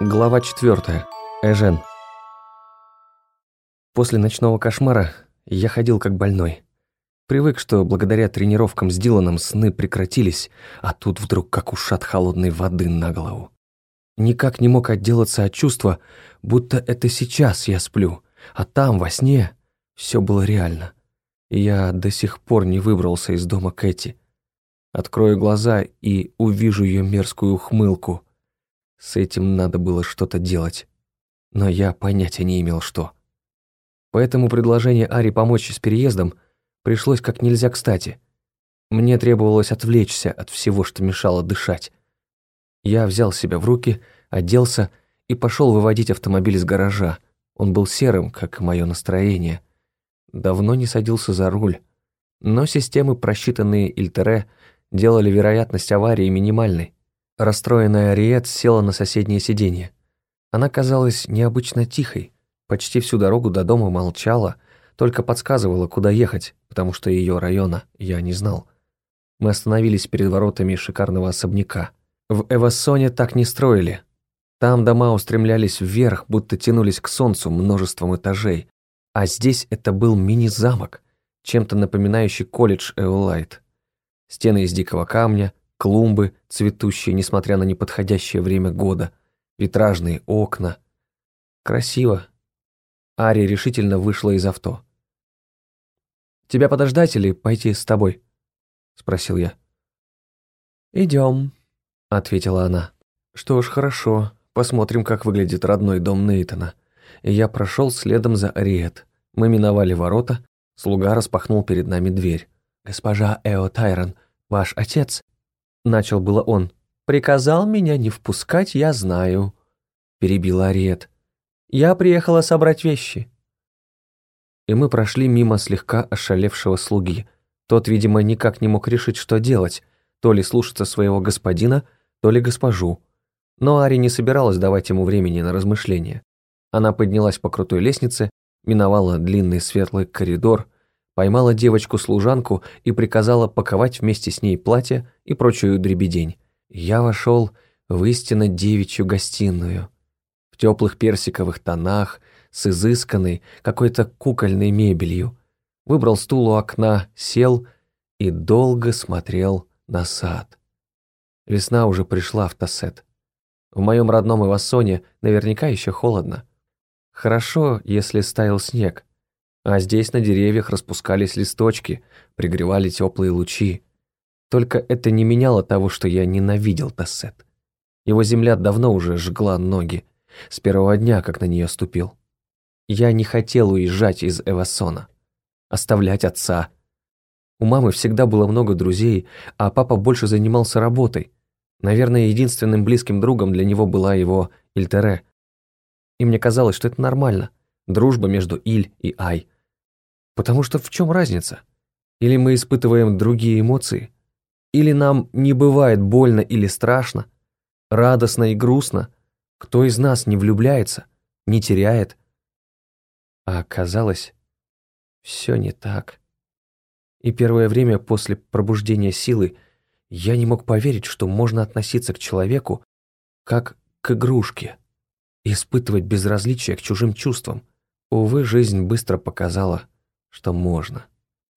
Глава 4. Эжен. После ночного кошмара я ходил как больной. Привык, что благодаря тренировкам с Диланом сны прекратились, а тут вдруг как ушат холодной воды на голову. Никак не мог отделаться от чувства, будто это сейчас я сплю, а там, во сне, все было реально. Я до сих пор не выбрался из дома Кэти. Открою глаза и увижу ее мерзкую ухмылку – с этим надо было что-то делать. Но я понятия не имел, что. Поэтому предложение Ари помочь с переездом пришлось как нельзя кстати. Мне требовалось отвлечься от всего, что мешало дышать. Я взял себя в руки, оделся и пошел выводить автомобиль из гаража. Он был серым, как и мое настроение. Давно не садился за руль. Но системы, просчитанные Ильтере, делали вероятность аварии минимальной. Расстроенная Ариет села на соседнее сиденье. Она казалась необычно тихой, почти всю дорогу до дома молчала, только подсказывала, куда ехать, потому что ее района я не знал. Мы остановились перед воротами шикарного особняка. В Эвассоне так не строили. Там дома устремлялись вверх, будто тянулись к солнцу множеством этажей. А здесь это был мини-замок, чем-то напоминающий колледж Эолайт. Стены из дикого камня, клумбы, цветущие, несмотря на неподходящее время года, витражные окна. Красиво. Ари решительно вышла из авто. «Тебя подождать или пойти с тобой?» — спросил я. «Идем», — ответила она. «Что ж, хорошо. Посмотрим, как выглядит родной дом Нейтона». Я прошел следом за Ариет. Мы миновали ворота, слуга распахнул перед нами дверь. «Госпожа Эо Тайрон, ваш отец?» Начал было он. «Приказал меня не впускать, я знаю», — перебила Ариет. «Я приехала собрать вещи». И мы прошли мимо слегка ошалевшего слуги. Тот, видимо, никак не мог решить, что делать, то ли слушаться своего господина, то ли госпожу. Но Ари не собиралась давать ему времени на размышления. Она поднялась по крутой лестнице, миновала длинный светлый коридор, поймала девочку-служанку и приказала паковать вместе с ней платье и прочую дребедень. Я вошел в истинно девичью гостиную. В теплых персиковых тонах, с изысканной, какой-то кукольной мебелью. Выбрал стул у окна, сел и долго смотрел на сад. Весна уже пришла в Тассет. В моем родном Ивассоне наверняка еще холодно. Хорошо, если стаял снег, а здесь на деревьях распускались листочки, пригревали теплые лучи. Только это не меняло того, что я ненавидел Тассет. Его земля давно уже жгла ноги, с первого дня, как на нее ступил. Я не хотел уезжать из Эвасона, оставлять отца. У мамы всегда было много друзей, а папа больше занимался работой. Наверное, единственным близким другом для него была его Ильтере. И мне казалось, что это нормально. Дружба между Иль и Ай – Потому что в чем разница? Или мы испытываем другие эмоции? Или нам не бывает больно или страшно? Радостно и грустно? Кто из нас не влюбляется, не теряет? А оказалось, все не так. И первое время после пробуждения силы я не мог поверить, что можно относиться к человеку как к игрушке, испытывать безразличие к чужим чувствам. Увы, жизнь быстро показала, что можно.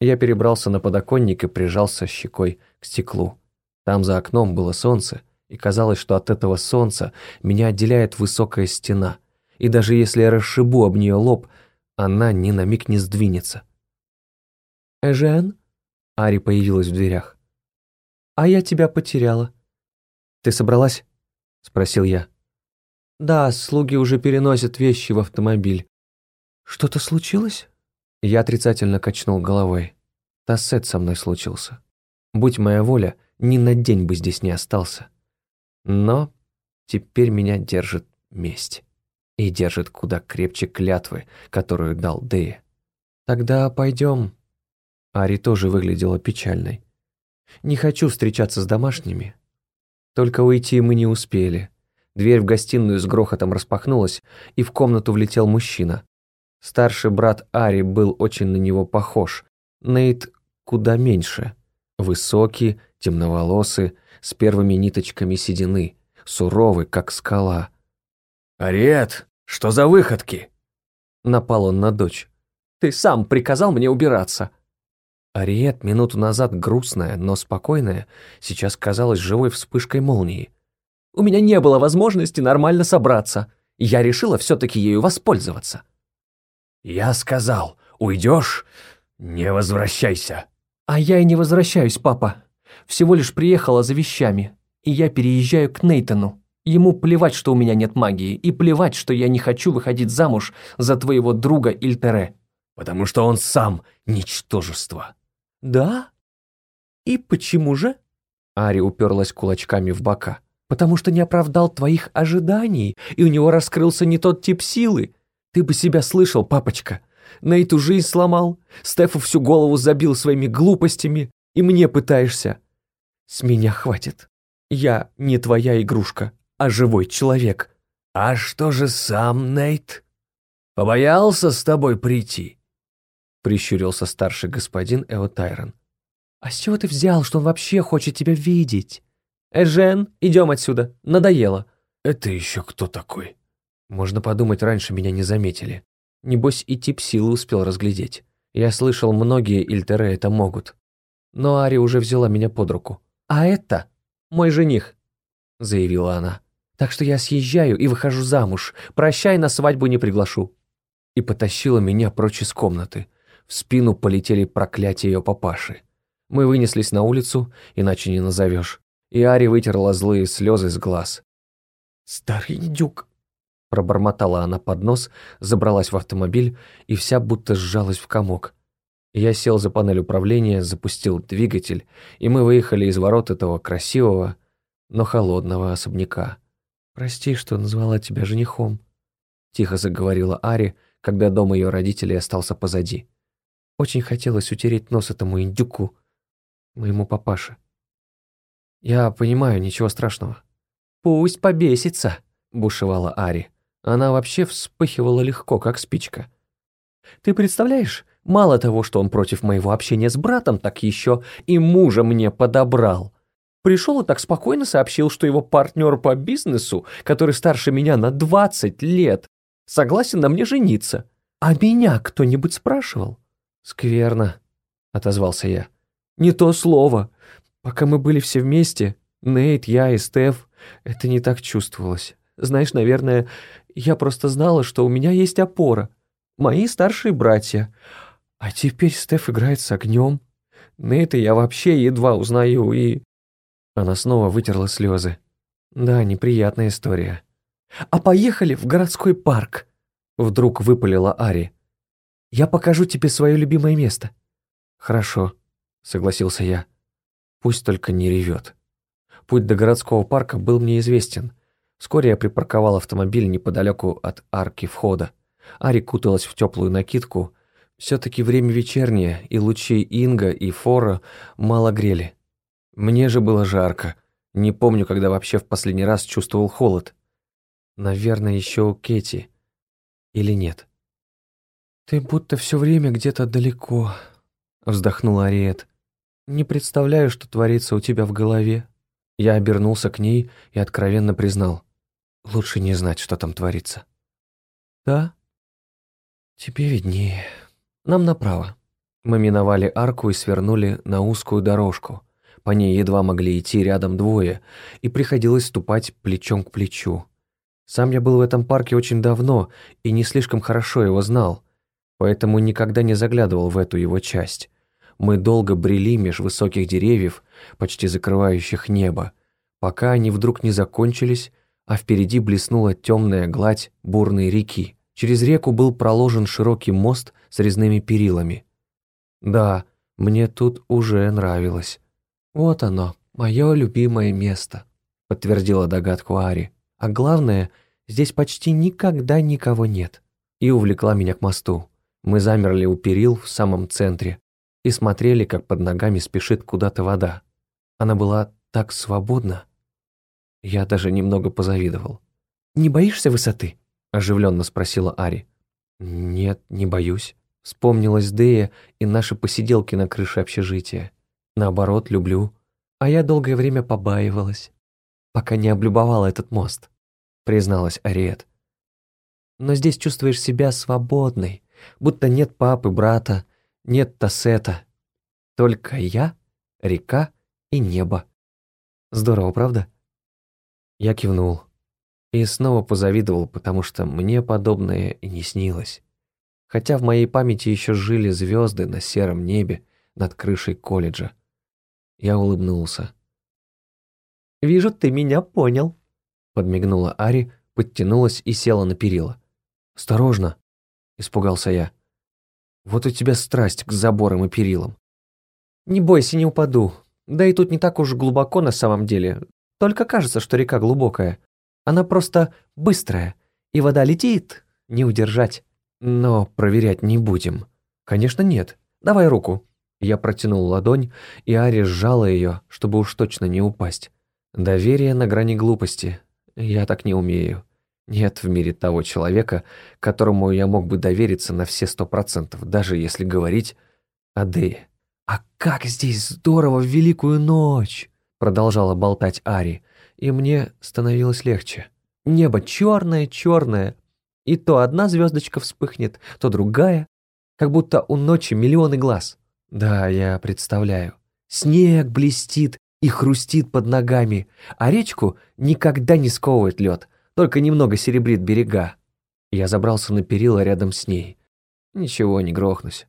Я перебрался на подоконник и прижался щекой к стеклу. Там за окном было солнце, и казалось, что от этого солнца меня отделяет высокая стена, и даже если я расшибу об нее лоб, она ни на миг не сдвинется. «Эжен?» — Ари появилась в дверях. «А я тебя потеряла». «Ты собралась?» — спросил я. «Да, слуги уже переносят вещи в автомобиль». «Что-то случилось?» Я отрицательно качнул головой. Тассет со мной случился. Будь моя воля, ни на день бы здесь не остался. Но теперь меня держит месть. И держит куда крепче клятвы, которую дал Дея. «Тогда пойдем». Ари тоже выглядела печальной. «Не хочу встречаться с домашними». Только уйти мы не успели. Дверь в гостиную с грохотом распахнулась, и в комнату влетел мужчина. Старший брат Ари был очень на него похож. Нейт куда меньше. Высокий, темноволосый, с первыми ниточками седины, суровый, как скала. «Ариет, что за выходки?» Напал он на дочь. «Ты сам приказал мне убираться». Ариет, минуту назад грустная, но спокойная, сейчас казалась живой вспышкой молнии. «У меня не было возможности нормально собраться. Я решила все-таки ею воспользоваться». «Я сказал, уйдешь, не возвращайся». «А я и не возвращаюсь, папа. Всего лишь приехала за вещами, и я переезжаю к Нейтану. Ему плевать, что у меня нет магии, и плевать, что я не хочу выходить замуж за твоего друга Ильтере». «Потому что он сам ничтожество». «Да? И почему же?» Ари уперлась кулачками в бока. «Потому что не оправдал твоих ожиданий, и у него раскрылся не тот тип силы. Ты бы себя слышал, папочка. Нейту жизнь сломал, Стефу всю голову забил своими глупостями, и мне пытаешься. С меня хватит. Я не твоя игрушка, а живой человек». «А что же сам Нейт? Побоялся с тобой прийти?» прищурился старший господин Эотайрон. «А с чего ты взял, что он вообще хочет тебя видеть? Эжен, идем отсюда, надоело». «Это еще кто такой?» Можно подумать, раньше меня не заметили. Небось, и тип силы успел разглядеть. Я слышал, многие Ильтеры это могут. Но Ари уже взяла меня под руку. «А это мой жених», — заявила она. «Так что я съезжаю и выхожу замуж. Прощай, на свадьбу не приглашу». И потащила меня прочь из комнаты. В спину полетели проклятия ее папаши. Мы вынеслись на улицу, иначе не назовешь. И Ари вытерла злые слезы с глаз. «Старый индюк!» Пробормотала она под нос, забралась в автомобиль и вся будто сжалась в комок. Я сел за панель управления, запустил двигатель, и мы выехали из ворот этого красивого, но холодного особняка. «Прости, что назвала тебя женихом», — тихо заговорила Ари, когда дом ее родителей остался позади. Очень хотелось утереть нос этому индюку, моему папаше. Я понимаю, ничего страшного. «Пусть побесится», — бушевала Ари. Она вообще вспыхивала легко, как спичка. «Ты представляешь, мало того, что он против моего общения с братом, так еще и мужа мне подобрал. Пришел и так спокойно сообщил, что его партнер по бизнесу, который старше меня на 20 лет, согласен на мне жениться. А меня кто-нибудь спрашивал? «Скверно», — отозвался я. «Не то слово. Пока мы были все вместе, Нейт, я и Стеф, это не так чувствовалось. Знаешь, наверное, я просто знала, что у меня есть опора. Мои старшие братья. А теперь Стеф играет с огнем. Нейта я вообще едва узнаю и...» Она снова вытерла слезы. «Да, неприятная история». «А поехали в городской парк!» Вдруг выпалила Ари. Я покажу тебе свое любимое место». «Хорошо», — согласился я. «Пусть только не ревет». Путь до городского парка был мне известен. Вскоре я припарковал автомобиль неподалеку от арки входа. Ари куталась в теплую накидку. Все-таки время вечернее, и лучи Инга и Фора мало грели. Мне же было жарко. Не помню, когда вообще в последний раз чувствовал холод. Наверное, еще у Кети. Или нет. «Ты будто все время где-то далеко», — вздохнула Ариет. «Не представляю, что творится у тебя в голове». Я обернулся к ней и откровенно признал. Лучше не знать, что там творится. «Да?» «Тебе виднее. Нам направо». Мы миновали арку и свернули на узкую дорожку. По ней едва могли идти рядом двое, и приходилось ступать плечом к плечу. Сам я был в этом парке очень давно и не слишком хорошо его знал, поэтому никогда не заглядывал в эту его часть. Мы долго брели меж высоких деревьев, почти закрывающих небо, пока они вдруг не закончились, а впереди блеснула темная гладь бурной реки. Через реку был проложен широкий мост с резными перилами. Да, мне тут уже нравилось. «Вот оно, мое любимое место», — подтвердила догадку Ари. «А главное, здесь почти никогда никого нет». И увлекла меня к мосту. Мы замерли у перил в самом центре и смотрели, как под ногами спешит куда-то вода. Она была так свободна. Я даже немного позавидовал. «Не боишься высоты?» – оживленно спросила Ари. «Нет, не боюсь». Вспомнилась Дея и наши посиделки на крыше общежития. Наоборот, люблю. А я долгое время побаивалась, пока не облюбовала этот мост, призналась Ариет. но здесь чувствуешь себя свободной, будто нет папы, брата, нет Тассета. Только я, река и небо. Здорово, правда? Я кивнул. И снова позавидовал, потому что мне подобное и не снилось. Хотя в моей памяти еще жили звезды на сером небе над крышей колледжа. Я улыбнулся. «Вижу, ты меня понял», — подмигнула Ари, подтянулась и села на перила. «Осторожно!» — испугался я. «Вот у тебя страсть к заборам и перилам». «Не бойся, не упаду. Да и тут не так уж глубоко на самом деле. Только кажется, что река глубокая. Она просто быстрая, и вода летит, не удержать. Но проверять не будем. Конечно, нет. Давай руку». Я протянул ладонь, и Ари сжала ее, чтобы уж точно не упасть. Доверие на грани глупости. Я так не умею. Нет в мире того человека, которому я мог бы довериться на все сто процентов, даже если говорить о Дее. «А как здесь здорово в Великую ночь!» Продолжала болтать Ари, и мне становилось легче. Небо черное-черное, и то одна звездочка вспыхнет, то другая, как будто у ночи миллионы глаз. Да, я представляю. Снег блестит и хрустит под ногами, а речку никогда не сковывает лед, только немного серебрит берега. Я забрался на перила рядом с ней. Ничего, не грохнусь.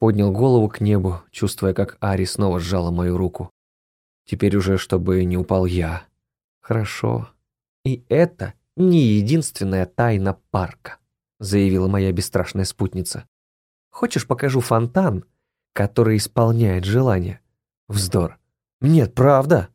Поднял голову к небу, чувствуя, как Ари снова сжала мою руку. Теперь уже, чтобы не упал я. Хорошо. И это не единственная тайна парка, заявила моя бесстрашная спутница. Хочешь, покажу фонтан, который исполняет желание? Вздор. «Нет, правда.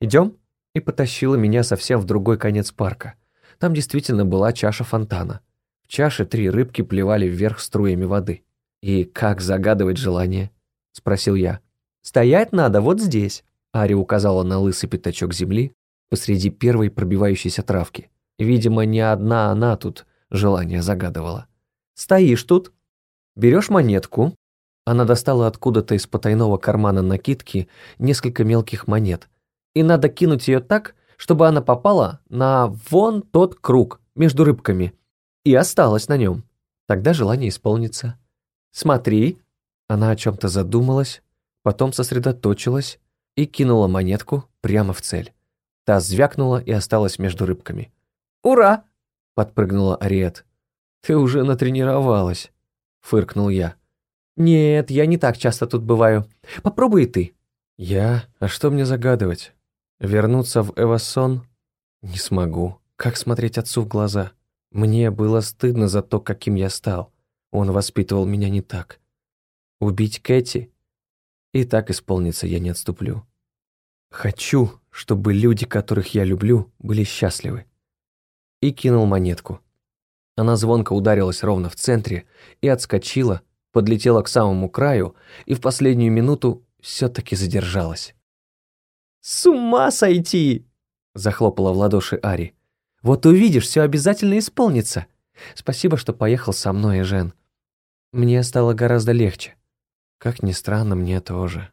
Идем?» И потащила меня совсем в другой конец парка. Там действительно была чаша фонтана. В чаше три рыбки плевали вверх струями воды. «И как загадывать желание?» — спросил я. «Стоять надо вот здесь», — Ари указала на лысый пятачок земли посреди первой пробивающейся травки. Видимо, не одна она тут желание загадывала. «Стоишь тут, берешь монетку, она достала откуда-то из потайного кармана накидки несколько мелких монет. И надо кинуть ее так, чтобы она попала на вон тот круг между рыбками и осталась на нем. Тогда желание исполнится. Смотри. Она о чем-то задумалась, потом сосредоточилась и кинула монетку прямо в цель. Та звякнула и осталась между рыбками. «Ура!» — подпрыгнула Ариет. «Ты уже натренировалась», — фыркнул я. «Нет, я не так часто тут бываю. Попробуй и ты». «Я? А что мне загадывать? Вернуться в Эвасон? Не смогу. Как смотреть отцу в глаза? Мне было стыдно за то, каким я стал. Он воспитывал меня не так. Убить Кэти? И так исполнится я не отступлю. Хочу, чтобы люди, которых я люблю, были счастливы». И кинул монетку. Она звонко ударилась ровно в центре и отскочила, подлетела к самому краю и в последнюю минуту все-таки задержалась. «С ума сойти!» – захлопала в ладоши Ари. «Вот увидишь, все обязательно исполнится. Спасибо, что поехал со мной, Жен. Мне стало гораздо легче. Как ни странно, мне тоже.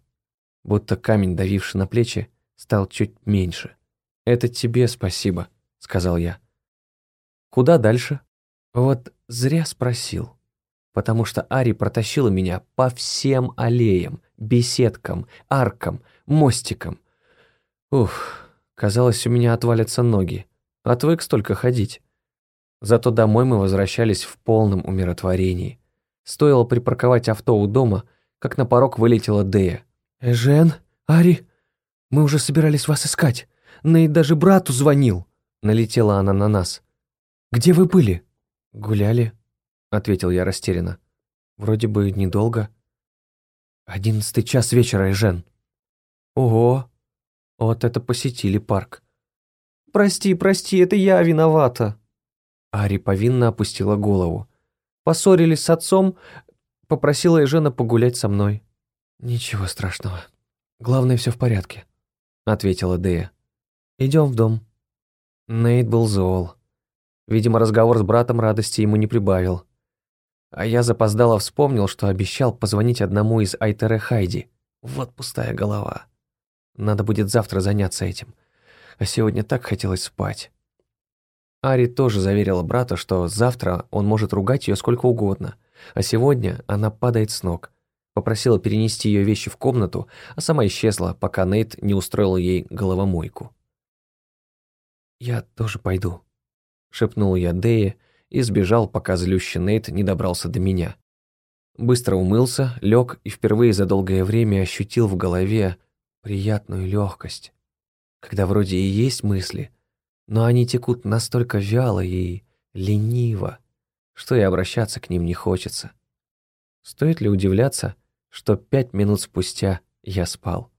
Будто камень, давивший на плечи, стал чуть меньше. «Это тебе спасибо», — сказал я. «Куда дальше?» «Вот зря спросил» потому что Ари протащила меня по всем аллеям, беседкам, аркам, мостикам. Ух, казалось, у меня отвалятся ноги. Отвык столько ходить. Зато домой мы возвращались в полном умиротворении. Стоило припарковать авто у дома, как на порог вылетела Дея. «Эжен, Ари, мы уже собирались вас искать. Нейт даже брату звонил». Налетела она на нас. «Где вы были?» «Гуляли», — ответил я растерянно. «Вроде бы недолго». «Одиннадцатый час вечера, Эжен». «Ого! Вот это посетили парк». «Прости, прости, это я виновата». Ари повинно опустила голову. Поссорились с отцом, попросила Эжена погулять со мной. «Ничего страшного. Главное, все в порядке», — ответила Дея. «Идем в дом». Нейт был зол. Видимо, разговор с братом радости ему не прибавил. А я запоздало вспомнил, что обещал позвонить одному из Айтере Хайди. Вот пустая голова. Надо будет завтра заняться этим. А сегодня так хотелось спать. Ари тоже заверила брата, что завтра он может ругать ее сколько угодно, а сегодня она падает с ног. Попросила перенести ее вещи в комнату, а сама исчезла, пока Нейт не устроил ей головомойку. «Я тоже пойду», — шепнул я Дее и сбежал, пока злющий Нейт не добрался до меня. Быстро умылся, лег и впервые за долгое время ощутил в голове приятную легкость, когда вроде и есть мысли, но они текут настолько вяло и лениво, что и обращаться к ним не хочется. Стоит ли удивляться, что пять минут спустя я спал?